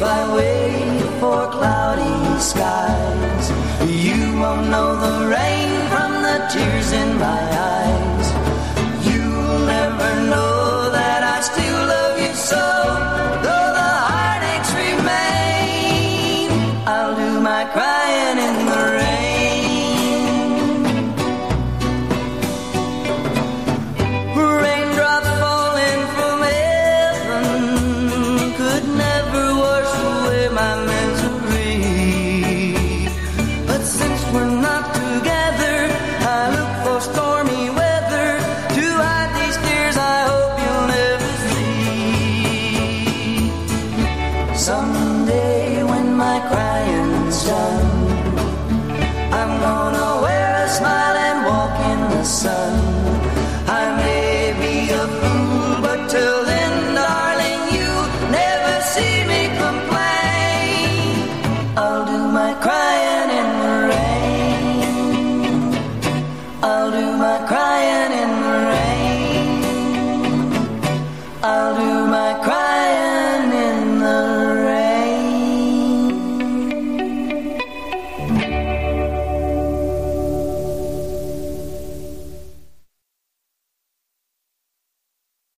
by way for cloudy skies. You won't know the rain from the tears in my eyes. You'll never know that I still love you so, though the heartaches remain. I'll do my crying in the rain. Someday when my crying's done, I'm gonna wear a smile and walk in the sun. I may be a fool, but till then, darling, you'll never see me complain. I'll do my crying in the rain. I'll do my crying in the rain. I'll do